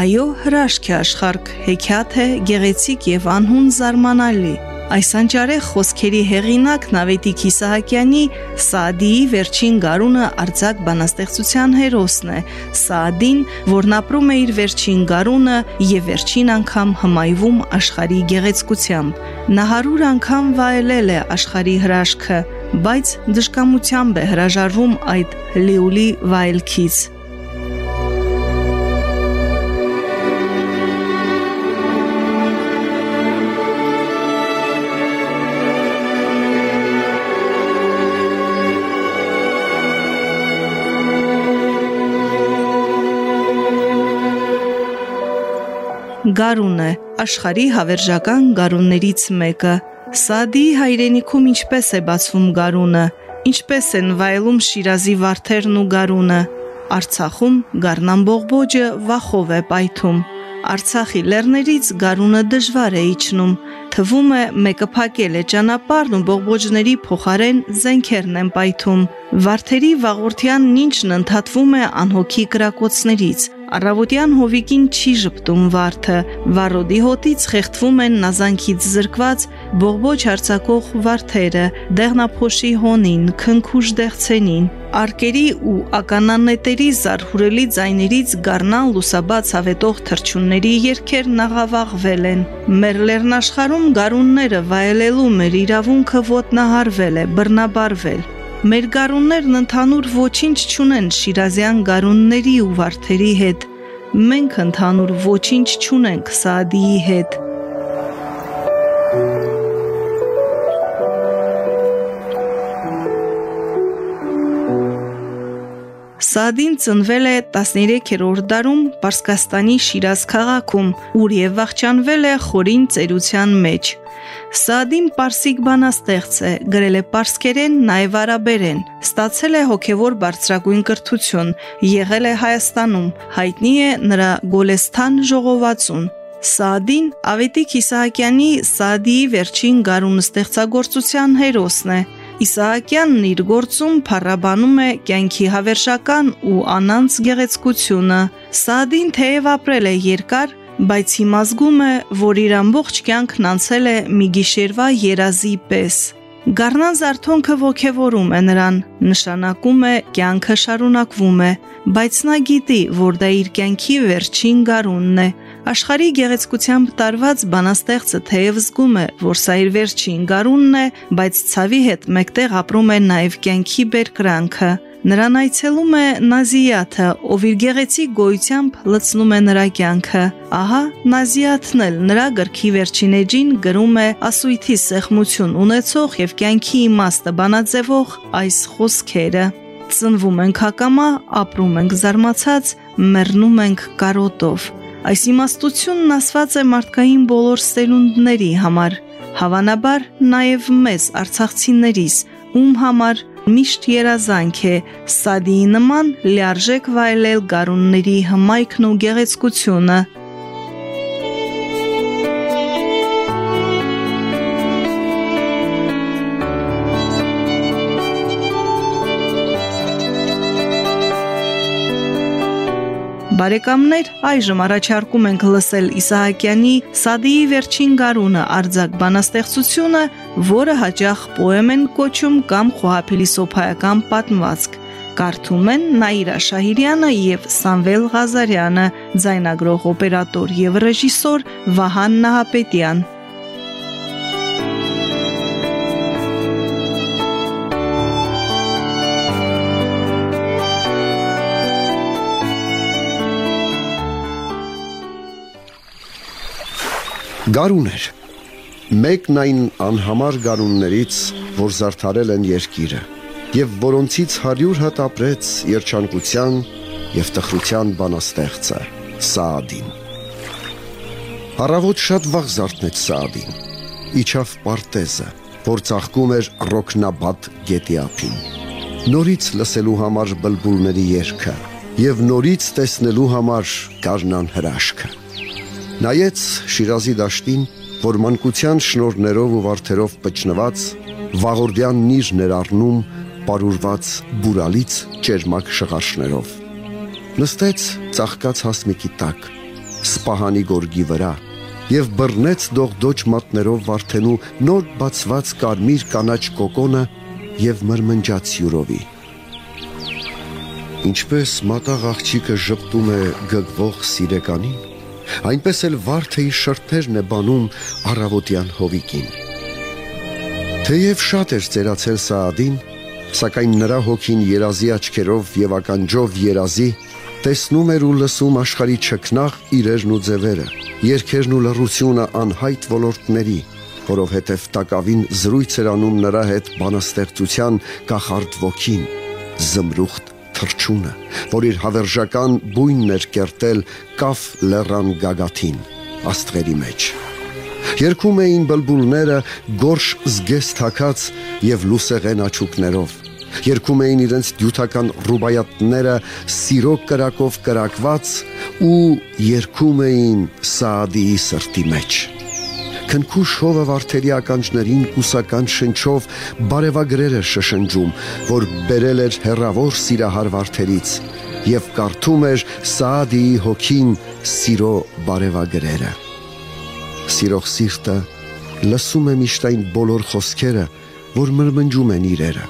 Այո, հրաշք է աշխարհք, հեքիաթ է, գեղեցիկ եւ անհուն զարմանալի։ Այս անճարեղ խոսքերի հեղինակ Նավետիկ Իսահակյանի Սաադիի վերջին գարունը արձակ բանաստեղծության հերոսն է։ Սաադին, որն ապրում է իր վերջին գարունը եւ վերջին անգամ հմայվում աշխարհի գեղեցկությամբ։ Նա հարյուր անգամ վայելել է աշխարհի հրաշքը, բայց դժկամությամբ է հրաժարվում այդ լիուլի վայելքից։ Գարուն է, աշխարի հավերժական գարուններից մեկը։ Սադի հայրենիքում ինչպես է բացվում գարունը, ինչպես են վայելում Շիրազի վարդերն ու գարունը։ Արցախում գառնան բողբոջը վախով է պայթում։ Արցախի լեռներից գարունը դժվար է իջնում։ Թվում է մեկը փակել է ճանապարհն ու բողբոջների փոխարեն զենքերն են պայթում։ Վարդերի վաղորդյան նինջն ընդհատվում է անհոգի կրակոցներից։ Առավոտյան հովիկին չի ճպտում վարդը, վառոդի հոտից խեղդվում են նազանքից զրկված բողբոջ հարցակող վարդերը, դեղնափոշի հոնին, քնքուշ դեղցենին, արկերի ու ականանետերի զարհուրելի ձայներից գառնան լուսաբաց ավետող թրջունների երկերն աղավաղվել են։ Մեր լեռնաշխարում գարունները վայելելու մեր իրավունքը ոտնահարվել է, բռնաբարվել։ Մեր գարուններն ընդհանուր ոչինչ չունեն Շիրազյան գարունների ու վարդերի հետ։ Մենք ընդհանուր ոչինչ չունենք Սաադիի հետ։ Սադին ծնվել է 13-րդ դարում Պարսկաստանի Շիրազ քաղաքում, ուր եւ վախճանվել է խորին ծերության մեջ։ Սադին պարսիկ բանաստեղծ է, գրել է պարսկերեն, նաև արաբերեն։ Ստացել է հոգևոր բարձրագույն կրթություն, եղել է Հայաստանում, հայտնի է նրա Գոլեստան ժողովածուն։ Սադին Ավետիք Իսահակյանի Սադիի վերջին գարուն ստեղծագործության հերոսն է։ Իսահակյանն իր գործում փառաբանում է կյանքի հավերժական ու անանց գեղեցկությունը։ Սադին թեև ապրել է երկար, բայց հիմա զգում է, որ իր ամբողջ կյանքն անցել է մի գիշերվա երազի պես։ Գառնան զարթոնքը ողքեվորում է նրան, նշանակում է կյանքը շարունակվում է, բայց նա գիտի, որ դա իր կյանքի վերջին գարունն է։ Աշխարհի գեղեցկությամբ տարված բանաստեղծը թեև զգում է, որ սա իր վերջին գարունն է, բայց ցավի հետ մեկտեղ ապրում է նաև կյանքի բերկրանքը։ Նրան այցելում է Նազիաթը, ով իր գեղեցիկ գոյությամբ լցնում է նրա կյանքը։ Ահա Նազիաթն էլ նրա գրքի վերջին էջին գրում է ասույթի սեղմություն ունեցող եւ կյանքի իմաստը բանաձևող այս խոսքերը. Ծնվում ենք հակամա, ապրում ենք զարմացած, մեռնում ենք կարոտով։ Այս իմաստությունն ասված է մարդկային բոլոր սերունդների համար, հավանաբար նաև մեզ արցախցիներիս, ում համար միշտ երազանք է սադիի նման լիարժեք վայելել գարունների հմայքն ու գեղեցկությունը Բարեկամներ, այժմ առաջարկում ենք լսել Իսահակյանի Սադիի վերջին գարունը արձակ բանաստեղծությունը, որը հաճախ պոեմ են կոչում կամ խոհափիլիսոփայական պատմվածք։ Կարդում են Նաիրա Շահիրյանը եւ Սամվել Ղազարյանը, ձայնագրող օպերատոր եւ ռեժիսոր Վահան Նահապետյան։ Գարուն էր։ Մեկն այն անհամար գարուններից, որ զարթարել են երկիրը, եւ որոնցից 100 հատ ապրեց երջանկության եւ տխրության բանաստեղծը։ Սաադին։ Առավոտ շատ վաղ զարթնեց Սաադին։ Իջավ Պարտեզը, որ ծաղկում էր Ռոքնաբադ գետի ափին։ Նորից լսելու համար բլբուլների երգը եւ նորից տեսնելու համար Կարնան հրաշքը։ Նայեց Շիրազի դաշտին, որ մանկության շնորներով ու վարդերով պճնված վաղորդյան նիր ներառնում պարուրված բուրալից ճերմակ շղարշներով նստեց ծաղկած հասմիկի տակ, սպահանի գորգի վրա եւ բռնեց դողդոջ մատներով վարդենու նոր բացված կարմիր կանաչ կոկոնը եւ մրմնջաց յուրովի։ Ինչպես մատաղ աղջիկը ճպտում է գգվող սիրեկանին, այնպես էլ վարդը իր շրթերն է բանում առավոտյան հովիկին։ Թեև շատ էր ծերացել Սաադին, սակայն նրա հոգին երազի աչքերով եւ ականջով երազի տեսնում էր ու լսում աշխարի ճկնաղ իրերն ու ձևերը, երկերն ու լռությունը անհայտ ոլորտների, որովհետև տակավին զրույց էր անում նրա հետ բանաստեղծության կախարդ ոգին, զմրուխտ թրջունը, որ իր հավերժական բույնն էր կերտել կաֆ լեռան գագաթին, աստղերի մեջ։ Երկում էին բլբուլները գորշ զգեստ հակած եւ լուսեղեն աչուկներով Երկում էին իրենց դյութական ռուբայատները սիրո կրակով կրակված ու երկում էին Սաադիի սրտի մեջ։ Քնքուշ հովը վարդերի ականջներին կուսական շնչով բարևագրեր էր շշնջում, որ բերել էր հերավոր սիրահար վարդերից եւ կարդում էր Սաադիի հոգին սիրո բարևագրերը։ Սիրող սիրտը լսում է միշտ այն բոլոր խոսքերը, որ մրմնջում են իրերը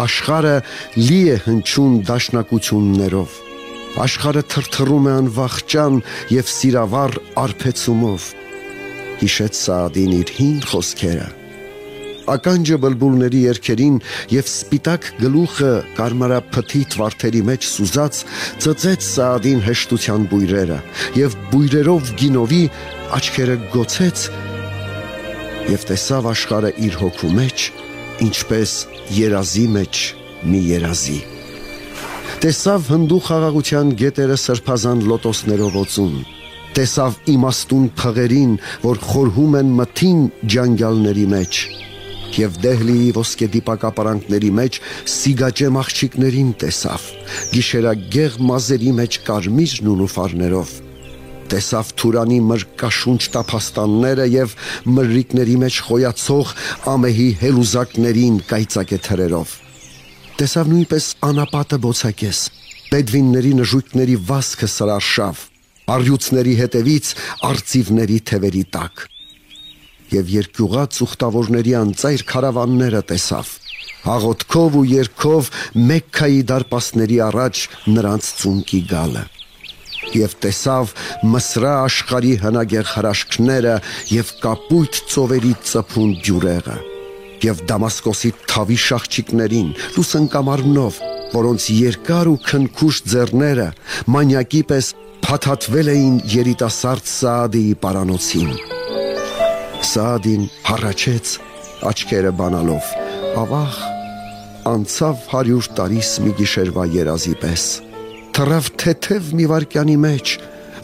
Աշխարը լի է հնչում դաշնակություններով։ Աշխարը թրթռում է անվախճան եւ սիրավառ արփեցումով։ Հիշեց Սաադին իր հին խոսքերը։ Ականջը բլբուլների երկերին եւ սպիտակ գլուխը կարմարափթիթ վարդերի մեջ սուզած ծծեց Սաադին հեշտության բույրերը եւ բույրերով գինովի աչքերը գոցեց եւ տեսավ աշխարը իր հոգու մեջ ինչպես երազի մեջ մի երազի։ Տեսավ հնդու խաղաղության գետերը սրբազան լոտոսներով օծուն։ Տեսավ իմաստուն փղերին, որ խորհում են մթին ջանգալների մեջ. Եւ Դեհլիի ոսկե դիպակապարանքների մեջ սիգաճե աղջիկներին տեսավ գիշերագեղ մազերի մեջ կարմիրն ու նուֆարներով տեսավ Թուրանի մրկաշունչ տափաստանները եւ մրրիկների մեջ խոյացող ամեհի հելուզակներին կայծակե թրերով։ Տեսավ նույնպես անապատը բոցակես, բեդվինների նժույգների վասկը սրարշավ, արյուծների հետևից արծիվների թևերի տակ։ Եվ երկյուղած ուխտավորների անծայր քարավանները տեսավ աղոթքով ու երկով Մեքքայի դարպասների առաջ նրանց ծունկի գալը եւ տեսավ մսրա աշխարի հնագեղ հրաշքները եւ կապույտ ծովերի ծփուն ջուրեղը եւ Դամասկոսի թավի շախճիկներին լուսանկամարնով որոնց երկար ու քնքուշ ձեռները մանյակի պես փաթաթվել էին երիտասարդ Սաադիի պարանոցին Սաադին հառաչեց աչքերը բանալով ավաղ անցավ 100 տարիս մի գիշերվա երազի պես թռավ թեթև մի վարքյանի մեջ,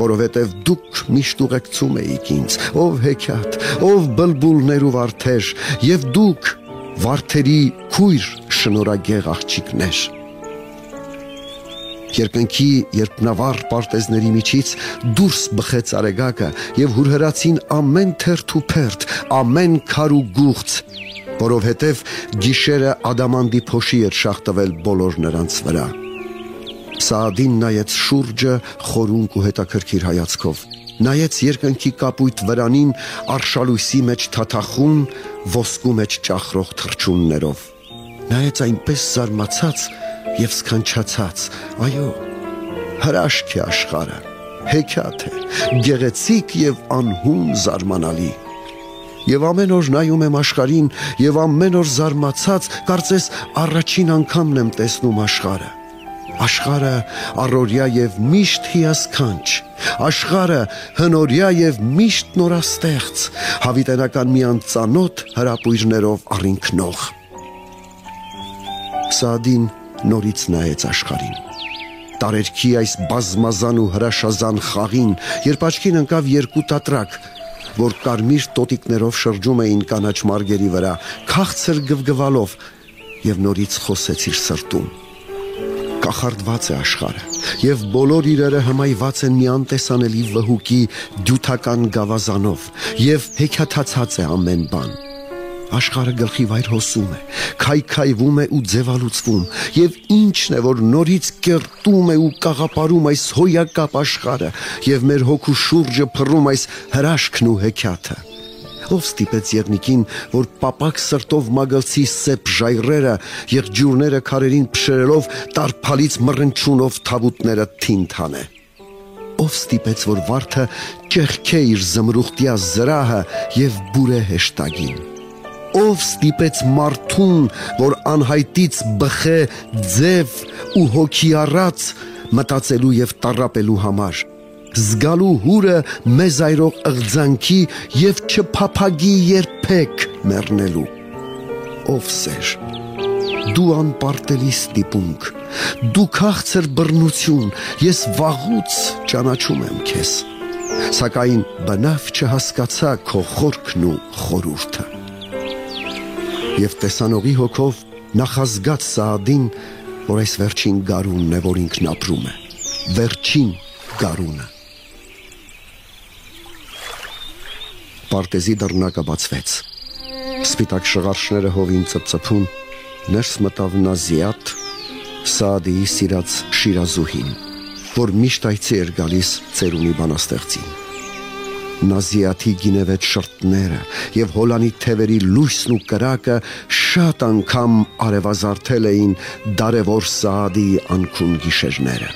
որովհետև դուք միշտ ուղեկցում էիք ինձ, ով հեքիաթ, ով բլբուլներ ու վարդեր, եւ դուք վարդերի քույր շնորհագեղ աղջիկներ։ Երկնքի երբնավառ պարտեզների միջից դուրս բխեց արեգակը եւ հուրհրացին ամեն թերթ ու փերթ, ամեն քար ու գուղց, որովհետև գիշերը ադամանդի փոշի էր շախտվել բոլոր նրանց վրա։ Սաադին նայեց շուրջը խորունկ ու հետաքրքիր հայացքով։ Նայեց երկնքի կապույտ վրանին արշալույսի մեջ թաթախուն, ոսկու մեջ ճախրող թրջուններով։ Նայեց այնպես զարմացած եւ սքանչացած։ Այո, հրաշք է աշխարը։ Հեքիաթ է, գեղեցիկ եւ անհուն զարմանալի եւ ամեն օր նայում եմ աշխարհին եւ ամեն օր զարմացած կարծես առաջին անգամն եմ տեսնում աշխարհը Աշխարը առորյա եւ միշտ հիասքանչ, աշխարը հնորյա եւ միշտ նորաստեղծ, հավիտենական մի անծանոթ հրապույրներով առինքնող։ Սադին նորից նայեց աշխարհին։ տարերքի այս բազմազան ու հրաշազան խաղին, երբ աչքին ընկավ երկու տատրակ, որ կարմիր տոտիկներով շրջում էին կանաչ մարգերի վրա, քաղցր գվգվալով եւ նորից խոսեց իր սրտում կախարդված է աշխարը եւ բոլոր իրերը հմայված են մի անտեսանելի վհուկի դյութական գավազանով եւ հեքիաթացած է ամեն բան աշխարհը գլխի վայր հոսում է, քայքայվում է ու ձևալուծվում, եւ ինչն է որ նորից կերտում է ու կաղապարում այս հոյակապ աշխարհը եւ մեր հոգու շուրջը փռում այս հրաշքն ու հեքիաթը ով ստիպեց Եղնիկին, որ պապակ սրտով մագլցի սեփ ժայռերը, եղջյուրները քարերին փշերելով տարփալից մռնչունով թավուտները թինթանե։ Ով ստիպեց, որ վարդը ճեղքե իր զմրուխտյա զրահը եւ բուրե հեշտագին ով ստիպեց մարդուն, որ անհայտից բխե ձև ու հոգի առած մտածելու եւ տարապելու համար զգալու հուրը մեզ այրող ըղձանքի եւ չփափագի երբեք մեռնելու ով սեր դու անպարտելի ստիպունք դու քաղցր բռնություն ես վաղուց ճանաչում եմ քեզ սակայն բնավ չհասկացա քո խորքն ու խորուրդը եւ տեսանողի հոգով նախազգաց Սաադին, որ այս վերջին գարունն է, որ ինքն ապրում է։ Վերջին գարունը։ Պարտեզի դռնակը բացվեց։ Սպիտակ շղարշները հովին ծծփուն, ներս մտավ Նազիատ, Սաադիի սիրած Շիրազուհին, որ միշտ այցի էր գալիս ծերունի բանաստեղծին։ Նազիաթի գինևետ շրտները եւ հոլանի թևերի լույսն ու կրակը շատ անգամ արևազարթել էին դարևոր Սաադի անքուն գիշերները։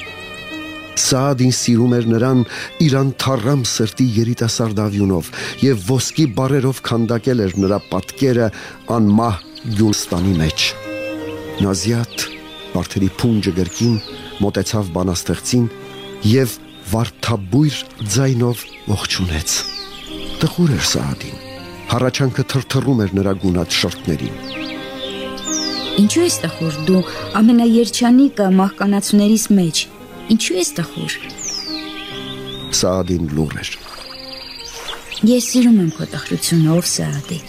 Սաադին սիրում էր նրան իրան թառամ սրտի երիտասարդավյունով եւ ոսկի բարերով քանդակել էր նրա պատկերը անմահ Գյուլստանի մեջ։ Նազիաթ Վարդերի փունջը գրքին մոտեցավ բանաստեղծին եւ վարդաբույր ձայնով ողջունեց։ Տխուր էր Սաադին։ Հառաչանքը թրթռում էր նրա գունատ շրթներին։ Ինչու ես տխուր դու ամենաերջանիկը մահկանացուներից մեջ։ Ինչու ես տխուր։ Սաադին լուր էր։ Ես սիրում եմ քո տխրությունը, ով Սաադի։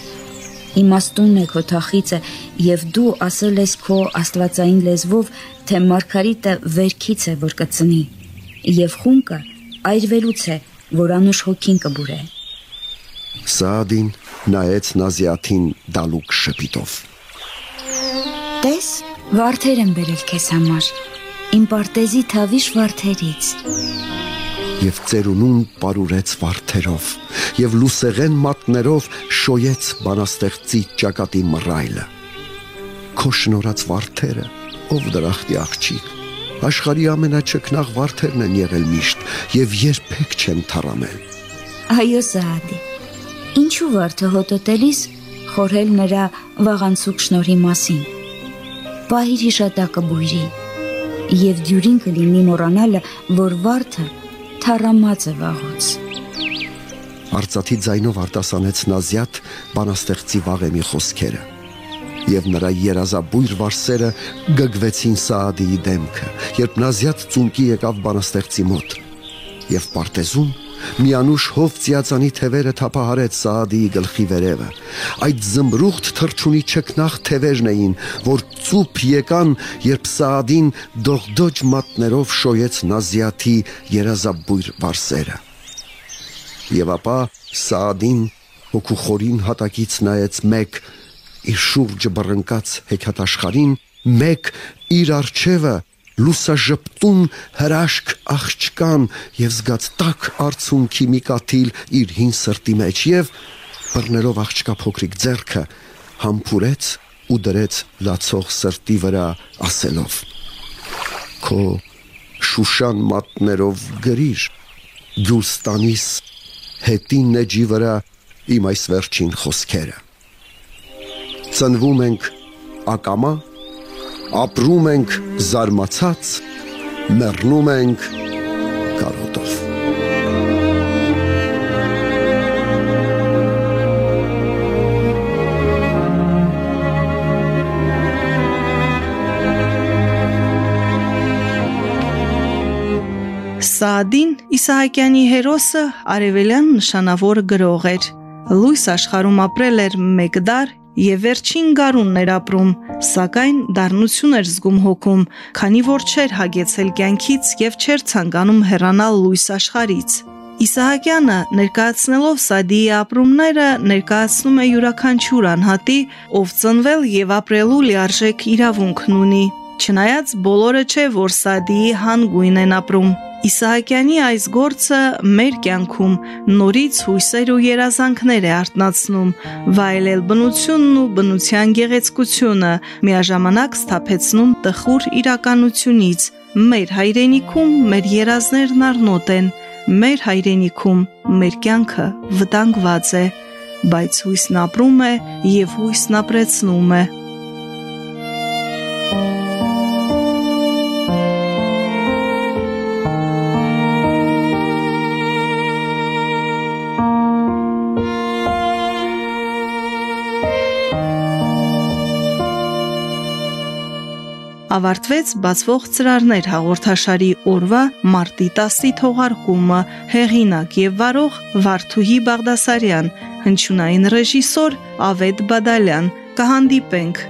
Իմաստունն է քո թախիցը եւ դու ասել ես քո աստվածային լեզվով, թե Մարգարիտը վերքից է, որ կծնի եւ խունկը այրվելուց է, որ անուշ հոգին կբուրե։ Սաադին նայեց Նազիաթին դալուկ շփիտով։ Տես, վարդեր եմ բերել քեզ համար։ Իմ պարտեզի թավիշ վարդերից։ Եվ ծերունուն պարուրեց վարդերով, եւ լուսեղեն մատներով շոյեց բանաստեղծի ճակատի մռայլը։ Քո շնորած վարդերը, ով դրախտի աղջիկ, աշխարհի ամենաչքնաղ վարդերն են եղել միշտ եւ երբեք չեն թարամել։ Այո, Սաադի։ Ինչու վարդը հոտոտելիս խորհել նրա վաղանցուկ շնորհի մասին։ Պահիր հիշատակը բույրի եւ դյուրին կլինի մոռանալը, որ վարդը թարամած է վաղուց։ Արծաթի ձայնով արտասանեց Նազիատ բանաստեղծի վաղեմի խոսքերը եւ նրա երազաբույր վարսերը գգվեցին Սաադիի դեմքը, երբ Նազիատ ծունկի եկավ բանաստեղծի մոտ։ Եվ պարտեզում Միանուշ հով ծիածանի թևերը թափահարեց Սաադիի գլխի վերևը։ Այդ զմրուխտ թրջունի չքնախ թևերն էին, որ ծուփ եկան, երբ Սաադին դողդոջ մատներով շոյեց Նազիաթի երազաբույր վարսերը։ Եվ ապա Սաադին հոգու խորին հատակից նայեց մեկ իր շուրջը բռնկած հեքիաթաշխարին մեկ իր արջևը լուսաժպտուն հրաշք աղջկան եւ զգաց տակ արցունքի մի կաթիլ իր հին սրտի մեջ եւ բռներով աղջկա փոքրիկ ձեռքը համբուրեց ու դրեց լացող սրտի վրա ասելով. Քո շուշան մատներով գրիր Գյուստանիս հետին նեջի վրա իմ այս վերջին խոսքերը ծնվում ենք ակամա, ապրում ենք զարմացած, մեռնում ենք կարոտով։ Սաադին Իսահակյանի հերոսը արևելյան նշանավոր գրող էր։ Լույս աշխարհում ապրել էր մեկ դար եւ վերջին գարունն էր ապրում, սակայն դառնություն էր զգում հոգում, քանի որ չէր հագեցել կյանքից եւ չէր ցանկանում հեռանալ լույս աշխարից։ Իսահակյանը ներկայացնելով Սադիի ապրումները ներկայացնում է յուրաքանչյուր անհատի, ով ծնվել եւ ապրելու լիարժեք իրավունքն ունի։ Չնայած բոլորը չէ, որ Սադիի հանգույն են ապրում, Իսահակյանի այս գործը մեր կյանքում նորից հույսեր ու երազանքներ է արտնացնում, վայելել բնությունն ու բնության գեղեցկությունը, միաժամանակ սթափեցնում տխուր իրականությունից։ Մեր հայրենիքում մեր երազներն առնոտ են, մեր հայրենիքում մեր կյանքը վտանգված է, բայց հույսն ապրում է եւ հույսն ապրեցնում է։ ավարտվեց բացվող ծրարներ հաղորդաշարի օրվա մարտի 10-ի թողարկումը հեղինակ եւ վարող Վարդուհի Բաղդասարյան հնչյունային ռեժիսոր Ավետ Բադալյան կհանդիպենք